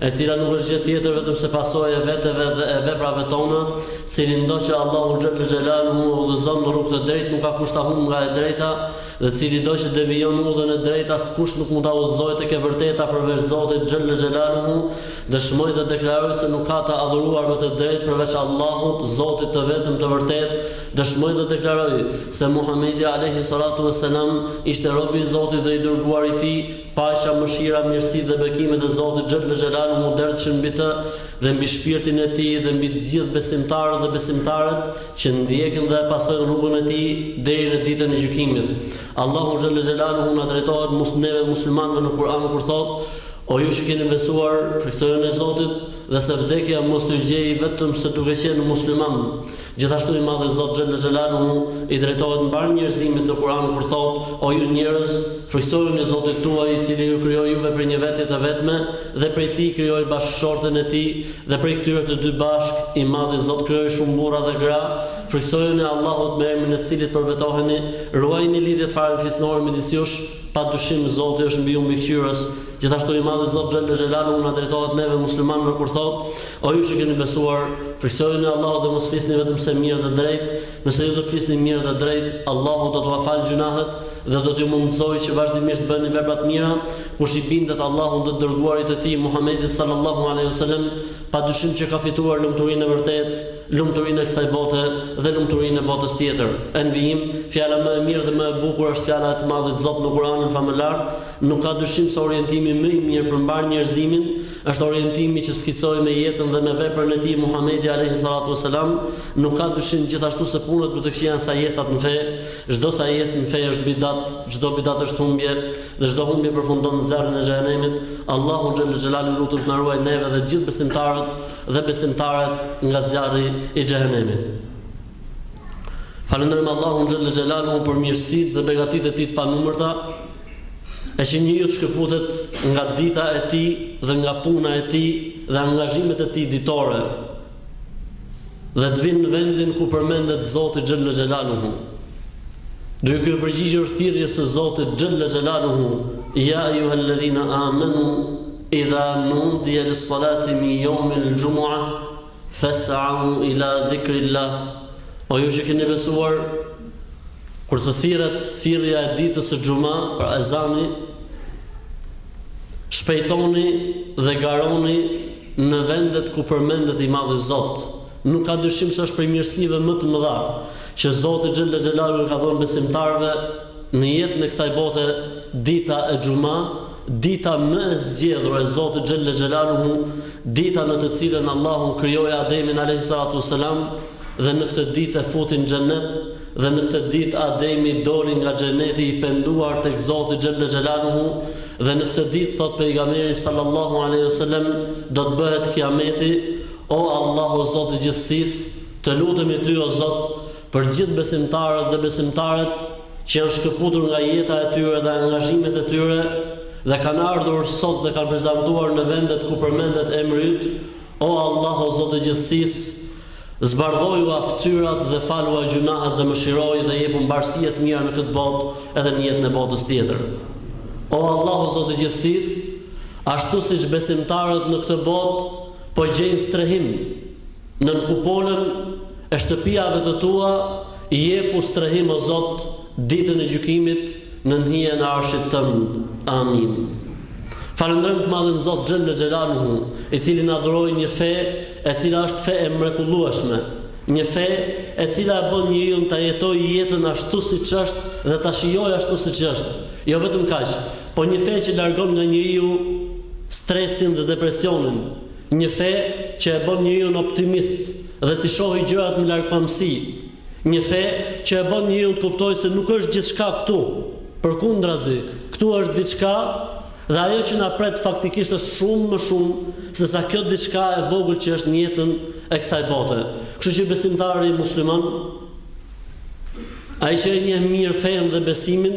e cila nuk është gjë tjetër vetëm se pasojë e veteve dhe e veprave tona, cilindo që Allahu xhelle xhelaluhu e udhëzon në rrugë të drejtë nuk ka kush ta humbë nga e drejta, dhe cilido që devijon udhën e drejtë askush nuk mund ta udhëzojë tek e vërteta përveç Zotit xhelle xhelaluhu, dëshmoj dhe deklaroj se nuk ka të adhuruar me të drejtë përveç Allahut, Zotit të vetëm të vërtetë, dëshmoj dhe deklaroj se Muhamedi alejhi salatu ves selam ishte robi i Zotit dhe i dërguari i Tij, Paqja, mëshira, mirësitë dhe bekimet e Zotit xhelle xhelaluhu u derdhshin mbi të dhe mbi shpirtin e tij dhe mbi të gjithë besimtarët dhe besimtaret që ndjekin dhe e pasojnë rrugën e tij deri në ditën e gjykimit. Allahu xhelle xhelaluhu na drejtohet neve muslimanëve në Kur'an kur thotë, O ju që keni besuar, frikësojuni Zotit, dhe se vdekja mos t'ju gjejë vetëm se duke qenë muslimanë. Gjithashtu i Madhi Zot xhelle xhelaluhu i drejtohet mbarë njerëzimit në Kur'an kur thotë, O ju njerëz, frikësojuni Zotit tuaj i cili ju krijoi juve prej një vetje të vetme dhe prej tij krijoi bashkëshorten e tij dhe prej këtyre të dy bashkë i Madhi Zot krijoi shumë burra dhe gra, frikësojuni Allahut me emrin e të cilit përbetoheni, ruajini lidhjet farefisnore midis jush, padyshim Zoti është mbi ju mbikëqyrës. Gjithashtu i Madhi Zot xhelle xhelaluhu na drejtohet neve muslimanëve kur thotë, O ju që keni besuar, frikësojuni Allahut dhe mos flisni vetëm se mirë dhe drejtë, nëse ju do të flisni mirë dhe drejtë, Allahu do t'ua falë gjynahët dhe do t'ju mundësojë që vazhdimisht të bëni vepra të mira, kush i bindet Allahut dhe të dërguarit të Tij, Muhammedit sallallahu alejhi ve selem, padyshim që ka fituar lumturinë e vërtetë, lumturinë e kësaj bote dhe lumturinë e botës tjetër. E në vijim, Fjala më e mirë dhe më e bukur është fjala e të Madhit Zot në Kuranin famëlartë, Nuk ka dyshim se orientimi më i mirë për mbarë njerëzimin është orientimi që skicoi me jetën dhe me veprën e tij Muhamedi alejhi salatu ue selam, nuk ka dyshim gjithashtu se punët më të këqija janë sajesat në fe, çdo sajesë në fe është bidat, çdo bidat është humbje, dhe çdo humbje përfundon në zjarrin e xhehenemit, Allahun xhelle xhelaluhu lutem të na ruajë neve dhe të gjithë besimtarët dhe besimtaret nga zjarri i xhehenemit. Falënderojmë Allahun xhallal xhelaluhu për mirësitë dhe begatitë e tij të panumërta, e që njeriu të shkëputet nga dita e tij dhe nga puna e tij dhe angazhimet e tij ditore dhe të vijë në vendin ku përmendet Zoti xhallal xhelaluhu. Duke iu përgjigjur thirrjes së Zotit xhallal xhelaluhu, ja ayyuhalladhina amanu idha nudiya lis-salati min yawmil-jumu'ah Fes'au ila dhikrillah O ju që keni besuar, kur të thirret thirrja e ditës së xhuma, pra ezani, shpejtoni dhe garoni në vendet ku përmendet i Madhi Zot. Nuk ka dyshim se është prej mirësive më të mëdha që Zoti xhelle xhelaluhu i ka dhënë besimtarëve në jetën e kësaj bote dita e xhuma, Dita më e zgjedhur e Zotit xhelle xhelaluhu, dita në të cilën Allahu krijoi Ademin alejhi salatu ue selam dhe në këtë ditë e futi në Xhennet, dhe në këtë ditë Ademi doli nga Xhenneti i penduar tek Zoti xhelle xhelaluhu, dhe në këtë ditë thotë Pejgamberi sallallahu alejhi ue selem do të bëhet Kiameti, O Allah o Zot i gjithësisë, të lutemi Ty o Zot, Për gjithë besimtarët dhe besimtaret që janë shkëputur nga jeta e tyre dhe angazhimet e tyre dhe kanë ardhur sot dhe kanë prezantuar në vendet ku përmendet emri yt, O Allah o Zot i Gjithësisë, zbardhoju aftyrat dhe falua gjynahet dhe mëshiroji dhe jepu mbarësi e të mira në këtë botë edhe në jetën e botës tjetër. O Allah o Zot i Gjithësisë, ashtu siç besimtarët në këtë botë po gjejnë strehim, Nën kupolën e shtëpiave të tua jepu strehim o Zot ditën e gjykimit nën hijen e Arshit tënd. Amin. Falënderojmë të madhin Zot xhelle xhelaluhu i cili na dhuroi një fe e cila është fe e mrekullueshme, një fe e cila e bën njeriun ta jetojë jetën ashtu siç është dhe ta shijojë ashtu siç është, jo vetëm kaq, po një fe që largon nga njeriu stresin dhe depresionin, Një fe që e bën njeriun optimist dhe t'i shohë gjërat me largpamësi. Një fe që e bën njeriun të kuptojë se nuk është gjithçka këtu. Përkundrazi, këtu është diçka dhe ajo që na pret faktikisht është shumë më shumë sesa kjo diçka e vogël që është në jetën e kësaj bote. Kështu që besimtari musliman, ai që e njeh mirë fenë dhe besimin,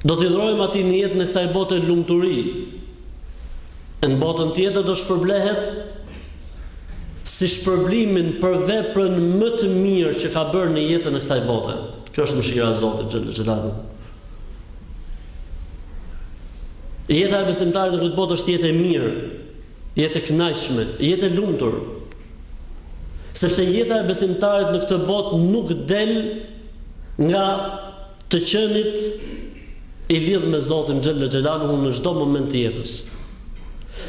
Do t'i dhurojmë atij në jetën e kësaj bote lumturi, e në botën tjetër do shpërblehet si shpërblimin për veprën më të mirë që ka bërë në jetën e kësaj bote. Kjo është mëshira e Zotit xhel xhelalu. Jeta e besimtarit në këtë botë është jetë e mirë, jetë e kënaqshme, jetë e lumtur. Sepse jeta e besimtarit në këtë botë nuk del Nga të qenit i lidh me Zotin xhelle xhelaluhu në çdo moment të jetës.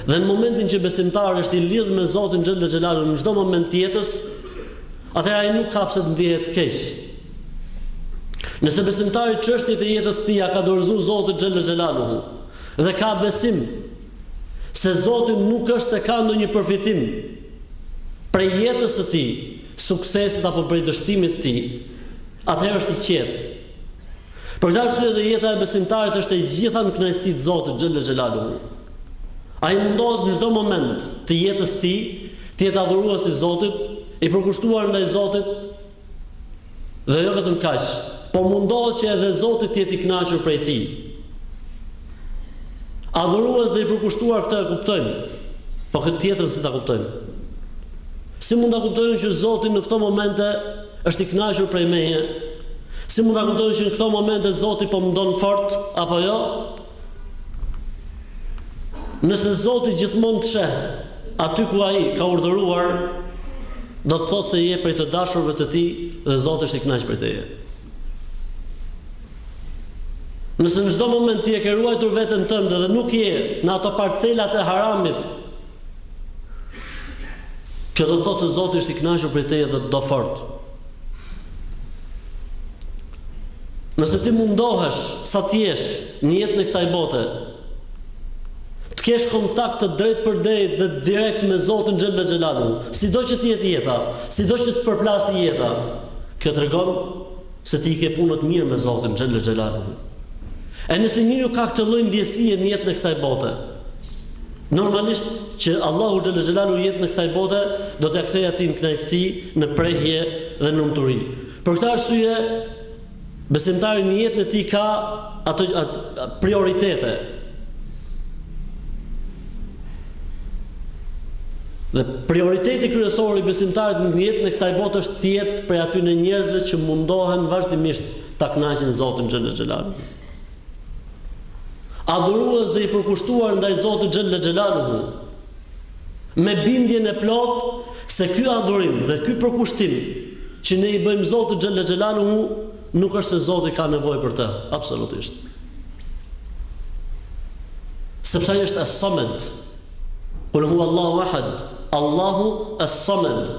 Dhe në momentin që besimtari është i lidh me Zotin xhelle xhelaluhu në çdo moment të jetës, atëherë ai nuk ka pse të ndihet keq. Nëse besimtari çështjet e jetës së tij ia ka dorëzu Zotit xhelle xhelaluhu dhe ka besim se Zoti nuk është se ka ndonjë përfitim prej jetës së tij, suksesit apo prej dështimit të tij, atëherë është i qetë. Për këtë arsye dhe jeta e besimtarit është e gjitha në kënaqësi të Zotit xhelle xhelaluhu. Ai mundohet në çdo moment të jetës së tij të jetë adhurues i Zotit, i përkushtuar ndaj Zotit dhe jo vetëm kaq, por mundohet që edhe Zoti të jetë i kënaqur prej tij. Adhurues dhe i përkushtuar këtë e kuptojmë, po këtë tjetrën si ta kuptojmë? Si mund ta kuptojmë që Zoti në këto momente është i kënaqur prej meje? Si mund ta kuptojmë që në këto momente Zoti po më don fort apo jo? Nëse Zoti gjithmonë të sheh aty ku ai ka urdhëruar, do të thotë se je prej të dashurve të tij dhe Zoti është i kënaqur prej teje. Nëse në çdo moment ti e ke ruajtur veten tënde dhe nuk je në ato parcelat e haramit, kjo do të thotë se Zoti është i kënaqur prej teje dhe të do fort. Nëse ti mundohesh sa të jesh në jetën e kësaj bote, Të kesh kontakt të drejtpërdrejtë dhe direkt me Zotin xhella xhelalu, sido që të jetë jeta, sido që të përplasë jeta, kjo tregon se ti i ke punët mirë me Zotin xhella xhelalu. E nëse njeriu ka këtë lloj ndjesie në jetën e kësaj bote, normalisht që Allahu xhella xhelalu jetën e kësaj bote do t'ia kthejë atij në kënaqësi, në prehje dhe në lumturi. Për këtë arsye Besimtari në jetën e tij ka ato prioritete. Dhe prioriteti kryesor i besimtarit në jetën e kësaj bote është të jetë prej atyre njerëzve që mundohen vazhdimisht ta kënaqin Zotin Xhel Xhelalu. Adhurues dhe i përkushtuar ndaj Zotit Xhel Xhelalu. me bindjen e plotë se ky adhurim dhe ky përkushtim që ne i bëjmë Zotit xhelle xhelaluhu nuk është se Zoti ka nevojë për të, absolutisht. Sepse ai është as-Samed. Kul huwa Allahu ahad, Allahu as-Samed.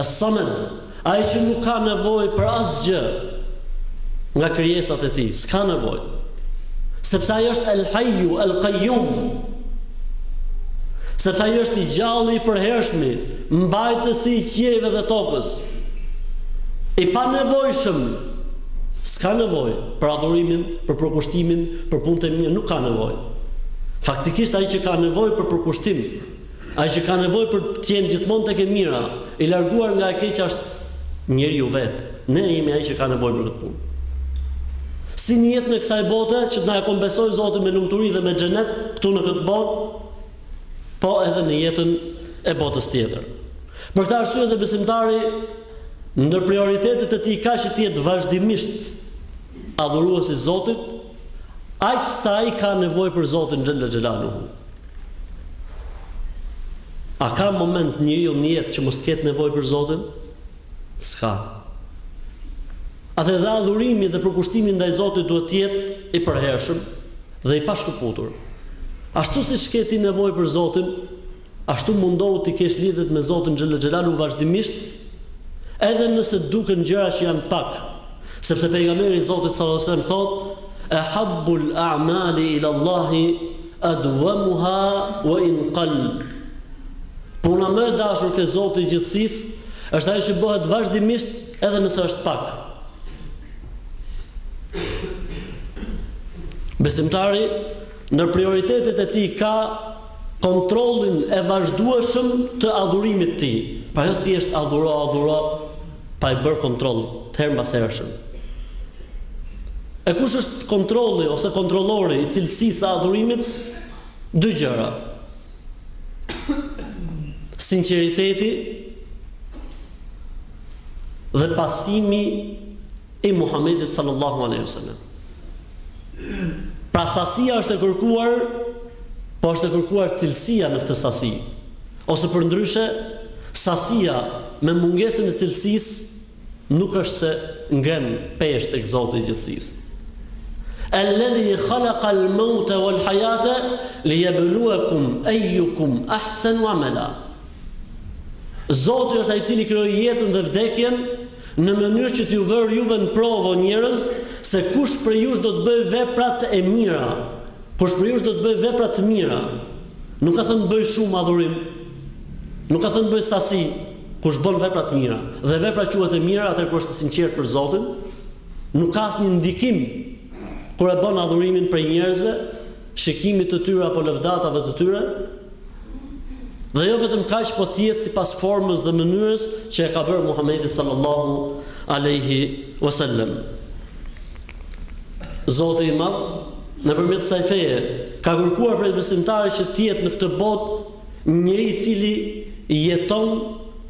As-Samed Ai që nuk ka nevojë për asgjë nga krijesat e tij, s'ka nevojë. Sepse ai është El Hayyu El Qayyum. Sepse ai është i gjalli i përhershmi, mbajtësi i qiejve dhe tokës. I panevojshëm s'ka nevojë për adhurimin, për përkushtimin, për punët e mira, nuk ka nevojë. Faktikisht ai që ka nevojë për përkushtim, Ai që ka nevojë për të qenë gjithmonë tek e mira, i larguar nga e keqja është njeriu vetë. Ne jemi ai që ka nevojë për këtë punë. Si në jetë në kësaj bote që të na e kompensojë Zoti me lumturi dhe me xhenet këtu në këtë botë, po edhe në jetën e botës tjetër. Për këtë arsye dhe besimtari ndër prioritetet e tij ka që të jetë vazhdimisht adhurues i Zotit, aq sa ai ka nevojë për Zotin xhel-le xhelaluhu. A ka moment njeriu në jetë që mos të ketë nevojë për Zotin? S'ka. Atëherë dhe adhurimi dhe përkushtimi ndaj Zotit duhet të jetë i përhershëm dhe i pashkëputur. Ashtu siç ke ti nevojë për Zotin, ashtu mundohu t'i kesh lidhjet me Zotin xhel-le xhelaluhu vazhdimisht, edhe nëse duken gjëra që janë pak, Sepse Pejgamberi i Zotit sallallahu alejhi ve sellem thotë, Ehabbu al-a'mali ila Allahi adwamuha wa in qall. Puna më e dashur ke Zoti i gjithësisë është ajo që bëhet vazhdimisht edhe nëse është pak. Besimtari Ndër prioritetet e tij ka kontrollin e vazhdueshëm të adhurimit të tij. Pra jo thjesht adhuro, adhuro, pa i bërë kontroll të herëmbashershëm. E kush është kontrolli ose kontrollori i cilësisë së adhurimit? Dy gjëra. Sinqeriteti dhe pasimi i Muhamedit sal-lallahu alejhi ve sellem. Pra sasia është e kërkuar, po është e kërkuar cilësia në këtë sasi. Ose përndryshe, sasia me mungesën e cilësisë nuk është se ngren peshë tek Zoti i gjithësisë. Alladhi khalaqa al-mauta wal-hayata liyabluwakum ayyukum ahsanu amala. Zoti është ai i cili krijoi jetën dhe vdekjen në mënyrë që t'ju vërë juve në provë o njerëz se kush prej jush do të bëjë veprat e mira, kush prej jush do të bëjë vepra të mira, nuk ka thënë bëj shumë adhurim, nuk ka thënë bëj sasi, kush bën vepra të mira, dhe vepra quhet e mirë atëherë kur është e sinqertë për Zotin, nuk ka asnjë ndikim kur e bën adhurimin prej njerëzve, shikimit të tyre apo lëvdatave të tyre, dhe jo vetëm kaq po të jetë sipas formës dhe mënyrës që e ka bërë Muhamedi sallallahu alejhi wasallam. Zoti i Madh nëpërmjet kësaj feje ka kërkuar prej besimtarit që të jetë në këtë botë Njeri i cili jeton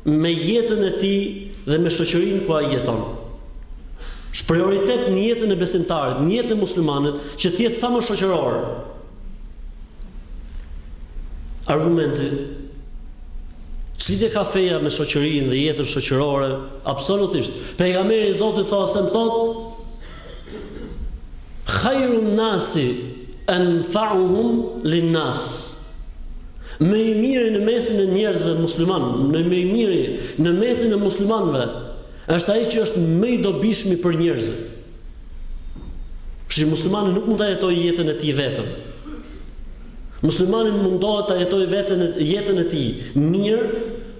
me jetën e tij dhe me shoqërinë ku ai jeton. Është prioritet në jetën e besimtarit, në jetën e muslimanit, që të jetë sa më shoqëror. Argumenti ç'lidhje ka feja me shoqërinë dhe jetën shoqërore, absolutisht. Pejgamberi i Zotit salallahu alejhi selem thotë, Khajru nasi, enfa'uhum lin nas. Më i miri në mesin e njerëzve musliman, në më i miri në mesin e muslimanëve është ai që është më i dobishmi për njerëzit. Kështu që muslimani nuk mund ta jetojë jetën e tij vetëm. Muslimani mundohet ta jetojë vetë jetën e tij mirë,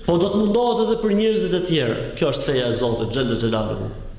po do të mundohet edhe për njerëzit e tjerë. Kjo është feja e Zotit xhele xhelaluhu.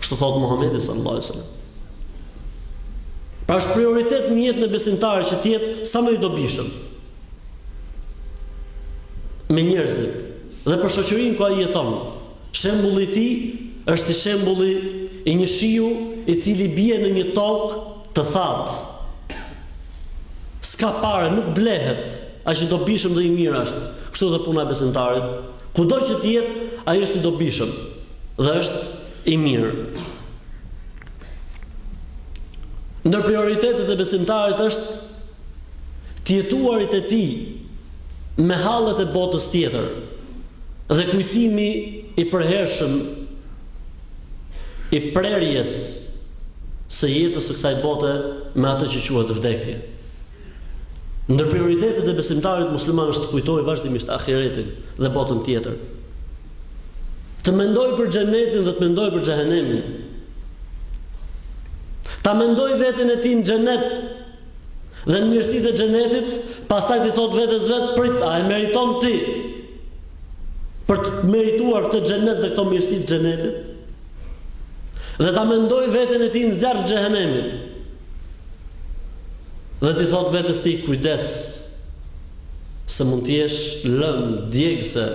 Kështu thotë Muhamedi sallallahu alaihi wasallam. Pra është prioritet në jetën e besimtarit që të jetë sa më i dobishëm me njerëzit dhe për shoqërinë ku ai jeton. Shembulli i tij është si shembulli i një shiu i cili bie në një tokë të thatë. S'ka pare, nuk blihet, aq i dobishëm dhe i mirë është. Kështu dhe puna e besimtarit, kudo që të jetë, ai është i dobishëm. Dhe është i mirë. Ndër prioritetet e besimtarit është të jetuarit e tij me hallet e botës tjetër dhe kujtimi i përhershëm i prerjes së jetës së kësaj bote me atë që quhet vdekje. Ndër prioritetet e besimtarit musliman është të kujtojë vazhdimisht ahiretin dhe botën tjetër. Të mendojë për xhenetin dhe të mendojë për xhehenemin. Ta mendojë veten e tij në xhenet dhe në mirësitë e xhenetit, pastaj t'i thotë vetes vet, prit, a e meriton ti? për të merituar këtë xhenet dhe këto mirësi të xhenetit dhe ta mendojë veten e tij në zjarr xhehenemit. Dhe t'i thotë vetes tij kujdes se mund të jesh lëndë djegëse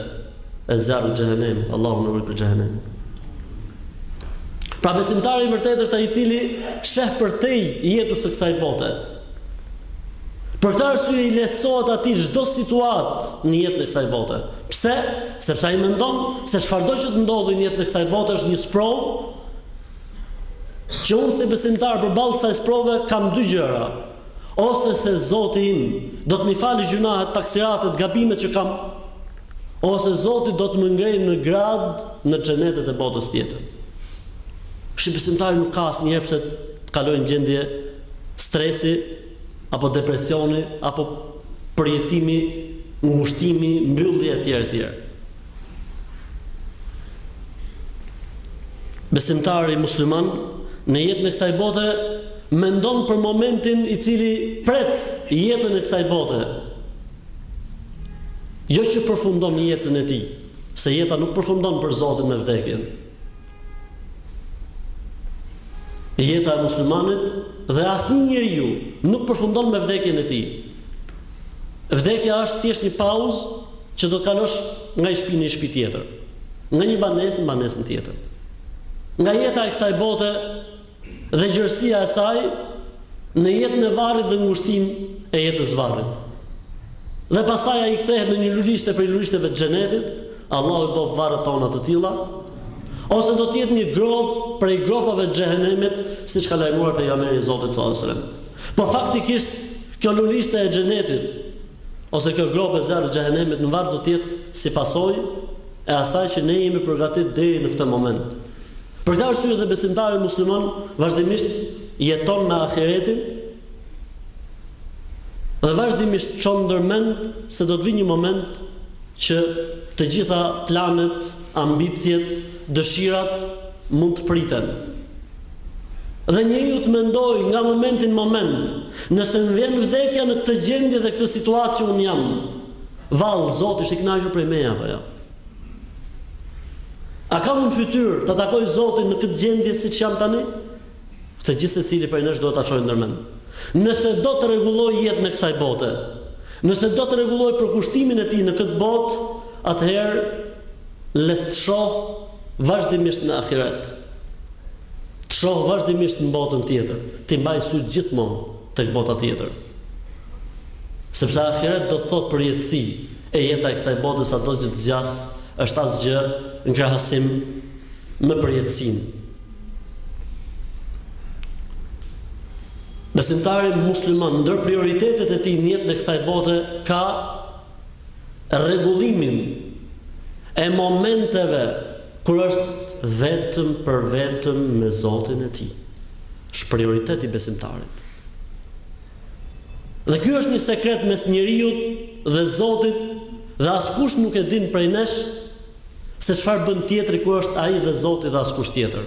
e zjarrit të xhehenemit, Allahu na ruajt prej xhehenemit. Pra besimtari i vërtetë është ai i cili sheh përtej jetës së kësaj bote. Për këtë arsye i lehtësohet atij çdo situatë në jetën e kësaj bote. Pse? Sepse ai mendon se çfarëdo që të ndodhë në jetën e kësaj bote është një sprovë që unë si besimtar përballë kësaj sprove kam dy gjëra. Ose se Zoti im do të m'i falë gjynahet, taksiratet, gabimet që kam, ose Zoti do të më ngrejë në gradë në xhenetet e botës tjetër. Kështu besimtari nuk ka asnjëherë pse të kalojë në gjendje stresi apo depresioni apo përjetimi ngushtimi mbyllje e tjera e tjerë. Besimtari musliman në jetën e kësaj bote mendon për momentin i cili pret jetën e kësaj bote jo që përfundon jetën e tij se jeta nuk përfundon për Zotin me vdekjen. Jeta e muslimanit dhe asnji njeriu nuk përfundon me vdekjen e tij. Vdekja është thjesht një pauzë që do të kalosh nga një shpi në një shpi tjetër, nga një banesë në banesën tjetër. Nga jeta e kësaj bote dhe gjerësia e saj në jetën e varrit dhe ngushtinë e jetës varrit. Dhe pastaj ai kthehet në një lulishte prej lulishteve të xhenetit, Allahu i bëftë varret tona të tilla, ose do të jetë një gropë prej gropave të xhehenemit, siç ka lajmuar pejgamberi i Zotit sallallahu alajhi wasallam. Po faktikisht kjo lulishte e xhenetit ose kjo gropë e zjarrit të xhehenemit në varr do të jetë si pasojë e asaj që ne jemi përgatitur deri në këtë moment. Për këtë arsye dhe besimtari musliman vazhdimisht jeton me ahiretin dhe vazhdimisht çon ndërmend se do të vijë një moment që të gjitha planet, ambiciet, dëshirat mund të priten. Dhe njeriu të mendojë nga momenti në moment, nëse më vjen vdekja në këtë gjendje dhe këtë situatë që unë jam, vallë Zoti është i kënaqur prej meje apo jo? A kam unë fytyrë ta takoj Zotin në këtë gjendje siç jam tani? Këtë gjithësecili prej nesh duhet ta çojë ndërmend. Nëse do të rregullojë jetën e kësaj bote, nëse do të rregullojë përkushtimin e tij në këtë botë, atëherë le të shohë vazhdimisht në ahiret. Të shohë vazhdimisht në botën tjetër, t'i mbajë sytë gjithmonë. tek bota tjetër. Sepse ahiret do të thotë përjetësi, e jeta e kësaj bote sado që të zgjasë është asgjë në krahasim me përjetësinë. Besimtari musliman ndër prioritetet e tij në jetën e kësaj bote ka rregullimin e momenteve Kur është vetëm për vetëm me Zotin e tij. Është prioritet i besimtarit. Dhe ky është një sekret mes njeriut dhe Zotit dhe askush nuk e din prej nesh se çfarë bën tjetri kur është ai dhe Zoti dhe askush tjetër.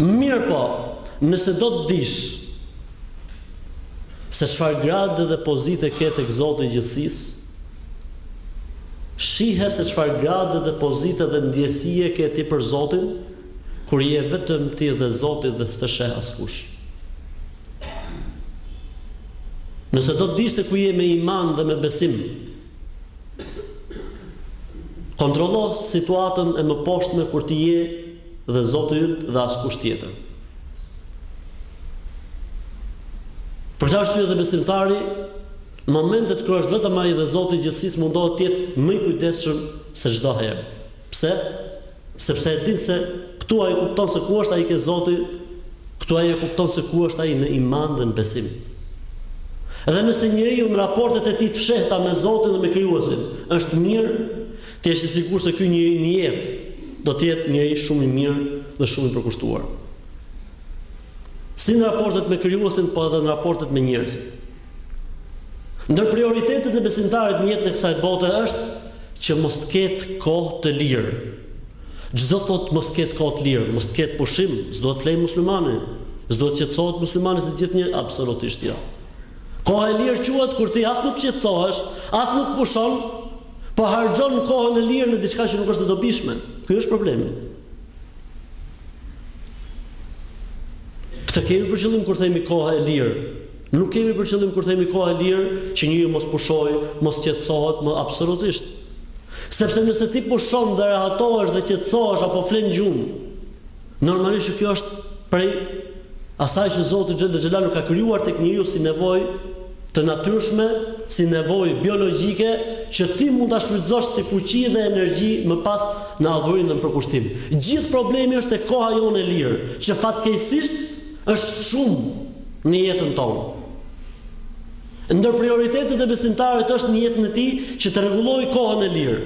Mirëpo, nëse do të dish se çfarë grade dhe pozite ke tek Zoti i gjithësisë, Shihe se çfarë grade dhe pozite dhe ndjesie ke ti për Zotin, kur je vetëm ti dhe Zoti dhe s'të sheh askush. Nëse do të dijsh se ku je me iman dhe me besim, kontrollo situatën e mëposhtme kur ti je dhe Zoti yt dhe askush tjetër. Për këtë arsye dhe besimtari, Momentet kur është vetëm ai dhe Zoti i gjithësisë mundohet të jetë më i kujdesshëm se çdo herë. Pse? Sepse e din se këtu ai kupton se ku është ai ke Zoti, këtu ai e kupton se ku është ai në iman dhe në besim. Edhe nëse njeriu në raportet e tij të fshehta me Zotin dhe me Krijuesin është mirë, të jesh i sigurt se ky njeri në jetë do të jetë njeri shumë i mirë dhe shumë i përkushtuar. Si në raportet me Krijuesin, po edhe në raportet me njerëzit. Ndër prioritetet e besimtarit në jetën e kësaj bote është që mos të ketë kohë të lirë. Ç'do të thotë mos të ketë kohë të lirë? Mos të ketë pushim, s'duhet të flejë muslimani, s'duhet të qetësohet muslimani si gjithnjë, absolutisht jo. Koha e lirë quhet kur ti as nuk qetësohesh, as nuk pushon, po harxhon kohën e lirë në diçka që nuk është e dobishme. Ky është problemi. Këtë kemi për qëllim kur themi koha e lirë. Nuk kemi për qëllim kur themi koha e lirë që njeriu mos pushojë, mos qetësohet më absolutisht. Sepse nëse ti pushon dhe rehatohesh dhe qetësohesh apo flen gjumë, normalisht që kjo është prej asaj që Zoti Xhel Xhelalu ka krijuar tek njeriu si nevojë të natyrshme, si nevojë biologjike që ti mund ta shfrytëzosh si fuqi dhe energji më pas në adhurim dhe në përkushtim. Gjithë problemi është tek koha jonë e lirë, që fatkeqësisht Është shumë në jetën tonë. Ndër prioritetet e besimtarit është në jetën e tij që të rregullojë kohën e lirë.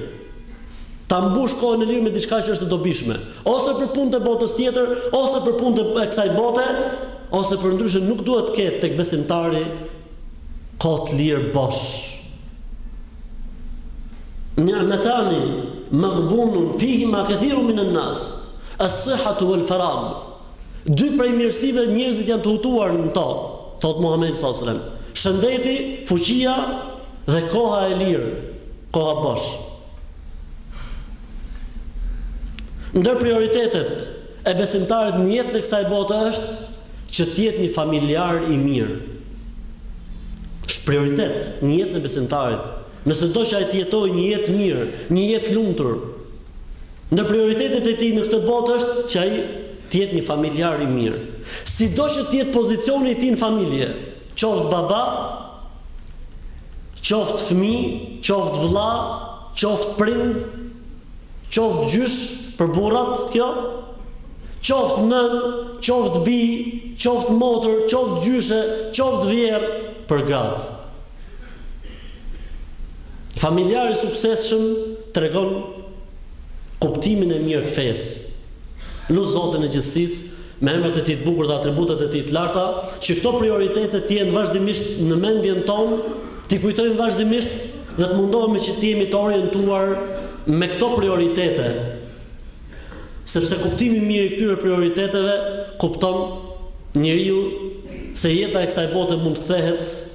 Ta mbush kohën e lirë me diçka që është e dobishme, ose për punët e botës tjetër, ose për punët e kësaj bote, ose përndryshe nuk duhet të ketë tek besimtari kohë të lirë bosh. Ni'matani maghbunun fihima kathirun minan nas, as-sihhatu wal-faragh. Dy prej mirësive njerëzit janë të hutuar në to, thotë Muhamedi sallallahu alajhi wasallam, shëndeti, fuqia dhe koha e lirë, koha bosh. Ndër prioritetet e besimtarit në jetën e kësaj bote është që të jetë një familjar i mirë. Është prioritet në jetën e besimtarit. Nëse do që ai të jetojë një jetë mirë, një jetë lumtur, Ndër prioritetet e tij në këtë botë është që ai të jetë një familjar i mirë. Sido që të jetë pozicioni i tij në familje, qoftë baba, qoftë fëmijë, qoftë vëlla, qoftë prind, qoftë gjysh për burrat, kjo, qoftë nënë, qoftë bijë, qoftë motër, qoftë gjyshe, qoftë vjehërr për gratë. Familjari i suksesshëm tregon kuptimin e mirë të fesë. Lus Zotin e gjithësisë, me emrat e Tij të bukur dhe atributet e Tij të larta, që këto prioritete të jenë vazhdimisht në mendjen tonë, t'i kujtojmë vazhdimisht dhe të mundohemi që të jemi të orientuar me këto prioritete, sepse kuptimi i mirë i këtyre prioriteteve kupton njeriu se jeta e kësaj bote mund të kthehet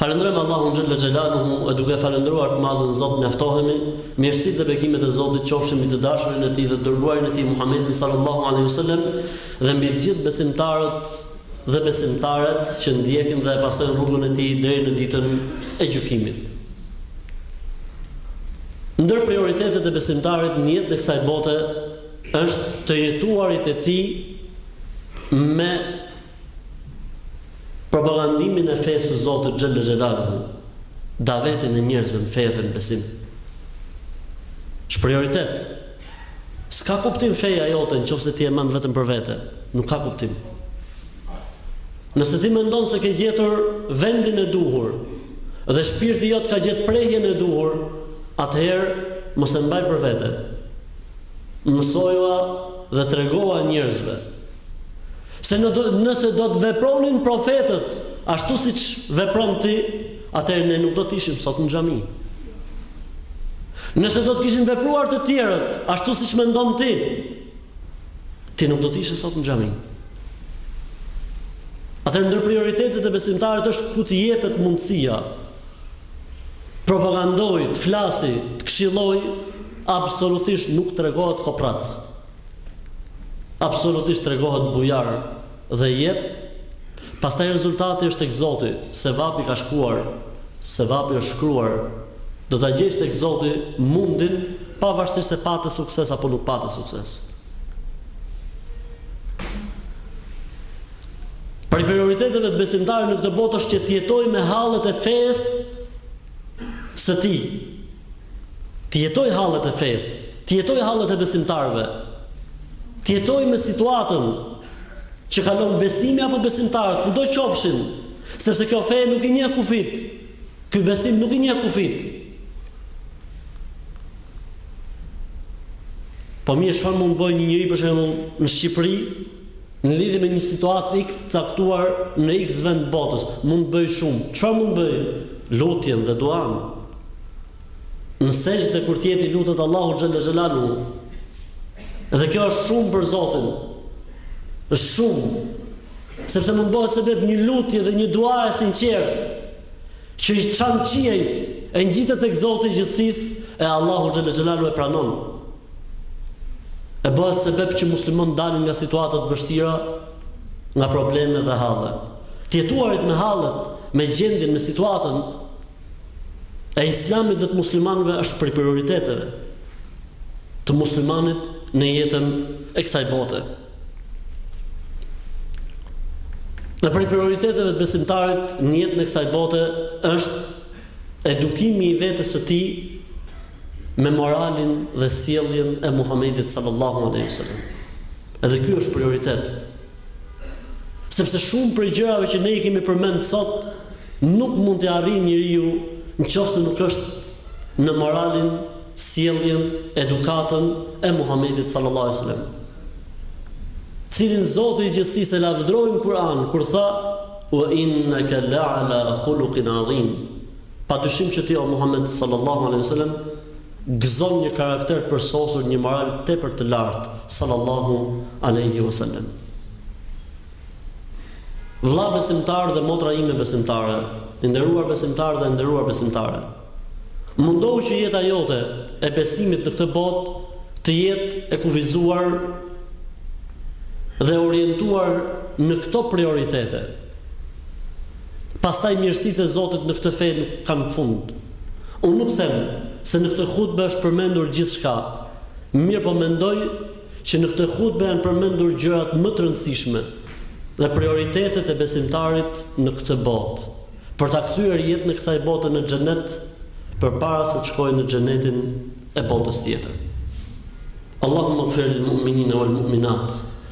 Falënderojmë Allahun xhelle xhelaluhu e duke e falënderuar të madhin Zot mjaftohemi, mirësitë dhe bekimet e Zotit qofshin mbi të dashurin e Tij dhe të dërguarin e Tij Muhammedin sallallahu alejhi ve sellem dhe mbi të gjithë besimtarët dhe besimtaret që ndjekin dhe e pasojnë rrugën e Tij deri në ditën e gjykimit. Ndër prioritetet e besimtarit në jetën e kësaj bote është të jetuarit e tij me Propagandimin e fesë së Zotit xhelle xhelaluhu, davetin e njerëzve në fe dhe në besim. Është prioritet. S'ka kuptim feja jote në qoftë se ti e mban vetëm për vete. Nuk ka kuptim. Nëse ti mendon se ke gjetur vendin e duhur dhe shpirti jot ka gjetë prehjen e duhur, atëherë mos e mbaj për vete. Mësojua dhe tregoua njerëzve. Se në do, nëse do të vepronin profetët ashtu siç vepron ti, atëherë ne nuk do të ishim sot në xhami. Nëse do të kishin vepruar të tjerët ashtu siç mendon ti, ti nuk do të ishe sot në xhami. Atëherë ndër prioritetet e besimtarit është ku të jepet mundësia të propagandojë, të flasi, të këshillojë, absolutisht nuk tregohet koprac. Absolutisht tregohet bujar dhe jep Pastaj rezultati është tek Zoti Sevapi ka shkuar Sevapi është shkruar Do ta gjejsh tek Zoti mundin Pavarësisht se pate sukses apo nuk pate sukses Prej prioriteteve të besimtarit në këtë botë është që të jetojë me hallet e fesë së tij. Të jetojë hallet e fesë, të jetojë hallet e besimtarëve, të jetojë me situatën që kalon besimi apo besimtarët, kudo qofshin, sepse kjo fe nuk i njeh kufijtë, ky besim nuk i njeh kufijtë. Po mirë, çfarë mund të bëjë një njeri për shembull në Shqipëri në lidhje me një situatë X të caktuar në X vend të botës? Mund të bëjë shumë. Çfarë mund të bëjë? Lutjen dhe duan. Në sexhde kur të jetë t'i lutet Allahut xhele xhelaluhu. Dhe kjo është shumë për Zotin. është shumë. Sepse mund bëhet sebeb një lutje dhe një dua e sinqerë. Që i çan qiejt e ngjitet tek Zoti i gjithësisë e Allahu xhele xhelaluhu e pranon. E bëhet sebeb që muslimanët dalin nga situata të vështira, nga probleme dhe halle. Të jetuarit me hallet, me gjendjen, me situatën, e Islamit dhe të muslimanëve është prej prioriteteve të muslimanit në jetën e kësaj bote. Dhe prej prioriteteve të besimtarit në jetën e kësaj bote është edukimi i vetes së tij me moralin dhe sjelljen e Muhamedit sallallahu alaihi wasallam. Edhe ky është prioritet. Sepse shumë prej gjërave që ne i kemi përmend sot nuk mund t'i arrijë njeriu në qoftë se nuk është në moralin, sjelljen, edukatën e Muhamedit sallallahu alejhi wasallam. Të cilin Zoti i gjithësisë e lavdëroi në Kur'an kur tha: "Wa innaka la'ala khuluqin 'azim." Pa dyshim që ti o Muhamed sallallahu alejhi wasallam gëzon një karakter të përsosur një moral tepër të lartë sallallahu alejhi ue selem vlla besimtar dhe motra ime besimtare i nderuar besimtar dhe e nderuar besimtare mundohu që jeta jote e besimit në këtë botë të jetë e kufizuar dhe orientuar në këto prioritete pastaj mirësitë e Zotit në këtë fe nuk kanë fund Unë nuk them se në këtë hutbe është përmendur gjithçka, mirëpo mendoj që në këtë hutbe janë përmendur gjërat më të rëndësishme dhe prioritetet e besimtarit në këtë botë, për ta kthyer jetën e kësaj bote në xhenet përpara se të shkojë në xhenetin e botës tjetër. Allahumma ighfir lil mu'minina wal mu'minat.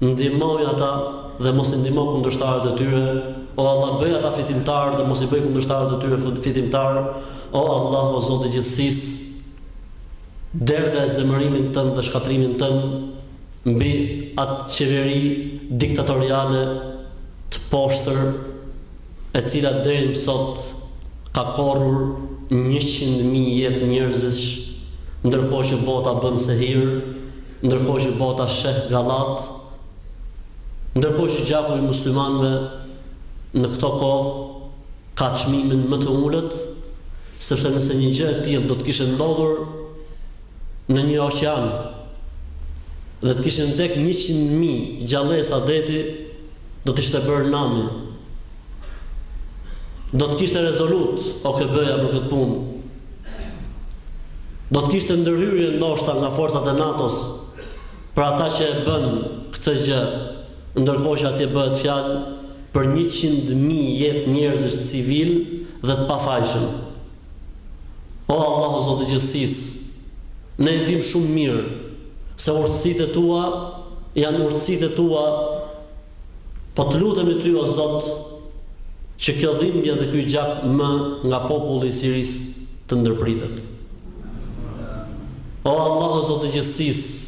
Ndihmoji ata dhe mos i ndihmo kundërshtarët e tyre, o Allah bëj ata fitimtarë dhe mos i bëj kundërshtarët e tyre fitimtarë, o Allah o Zot i gjithësisë derdhe zemërimin tënd dhe shkatërrimin tënd mbi atë qeveri diktatoriale të poshtër e cila deri më sot ka korrur njëqind mijë jetë njerëzish ndërkohë që bota bën sehir Ndërkohë që bota sheh gallat, ndërkohë që gjaku i muslimanëve në këto kohë ka çmimin më të ulët, sepse nëse një gjë e tillë do të kishte ndodhur në një oqean dhe të kishin vdekë 100.000 gjallesa deti, do të ishte bërë nami. Do të kishte rezolutë OKB-ja për këtë punë. Do të kishte ndërhyrje ndoshta nga forcat e NATO-s për ata që e bënë këtë gjë, ndërkohë që atje bëhet fjalë për njëqind mijë jetë njerëzish civilë dhe të pafajshëm. O Allah o Zot i Gjithësisë, ne e dimë shumë mirë se urtësitë e tua janë urtësitë e tua Po të lutemi ty o Zot që kjo dhimbje dhe ky gjak më nga populli i Sirisë të ndërpritet. O Allah o Zot i gjithësisë,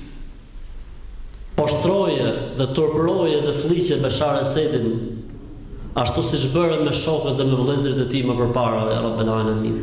poshtroje dhe turpëroje dhe fëlliqe Beshar Esedin ashtu siç bëre me shokët dhe me vëllezërit e tij më përpara, ja Rabbel Alemin.